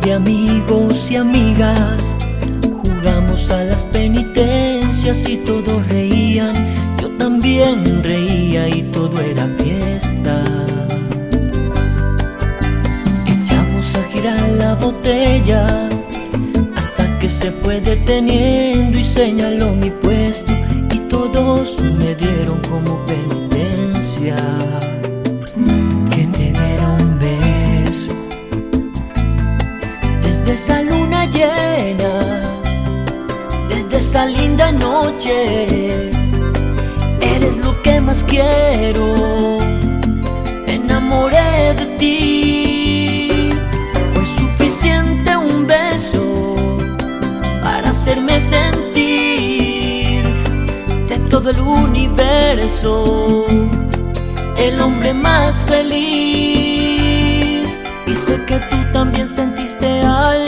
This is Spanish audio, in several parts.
de amigos y amigas jugamos a las penitencias y todos reían, yo también reía y todo era fiesta. Echamos a girar la botella hasta que se fue deteniendo y señaló mi puesto y todos me dieron como penitencia. Noche. Eres lo que más quiero. Enamoré de ti. Fue suficiente un beso para hacerme sentir de todo el universo el hombre más feliz. Y sé que tú también sentiste algo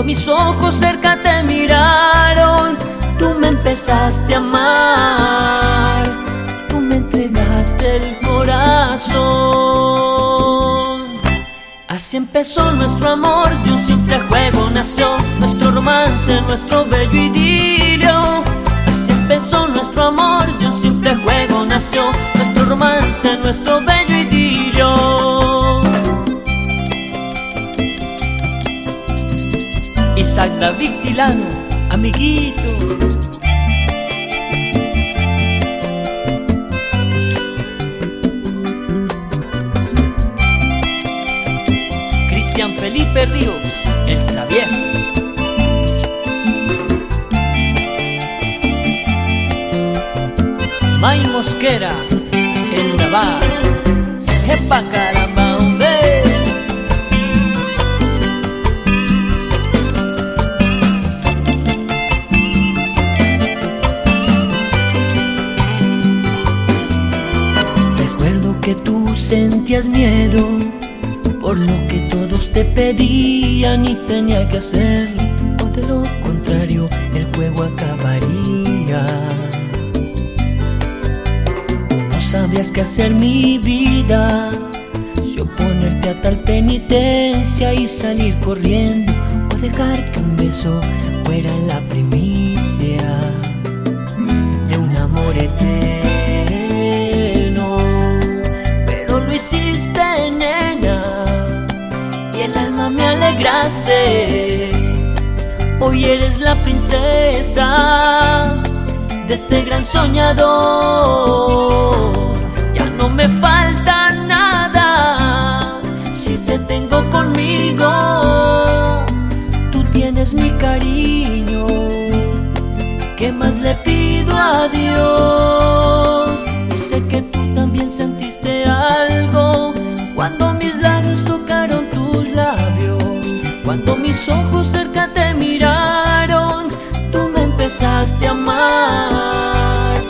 cuando mis ojos cerca te miraron, tú me empezaste a amar, tú me entregaste el corazón. Así empezó nuestro amor, de un simple juego nació nuestro romance, nuestro bello idilio. Así empezó nuestro amor, de un simple juego nació nuestro romance, nuestro bello idilio. Isaac David Tilano, amiguito. Cristian Felipe Ríos, el travieso. May Mosquera, el Navar. Jepa que tú sentías miedo por lo que todos te pedían y tenía que hacerlo, o de lo contrario el juego acabaría. No sabías qué hacer mi vida, si oponerte a tal penitencia y salir corriendo, o dejar que un beso fuera la primicia Hoy eres la princesa de este gran soñador. Ya no me falta te miraron, tú me empezaste a amar,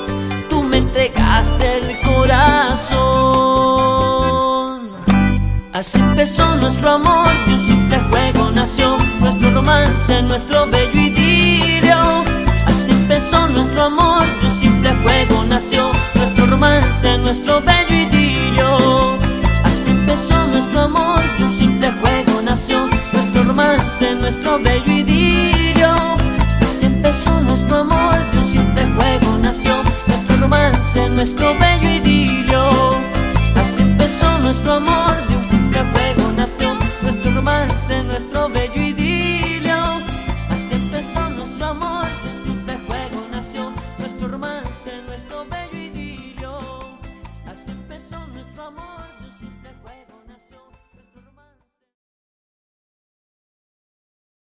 tú me entregaste el corazón. Así empezó nuestro amor, de un simple juego nació nuestro romance, nuestro bello idilio. Así empezó nuestro amor, de un simple juego nació nuestro romance, nuestro bello de nuestro bello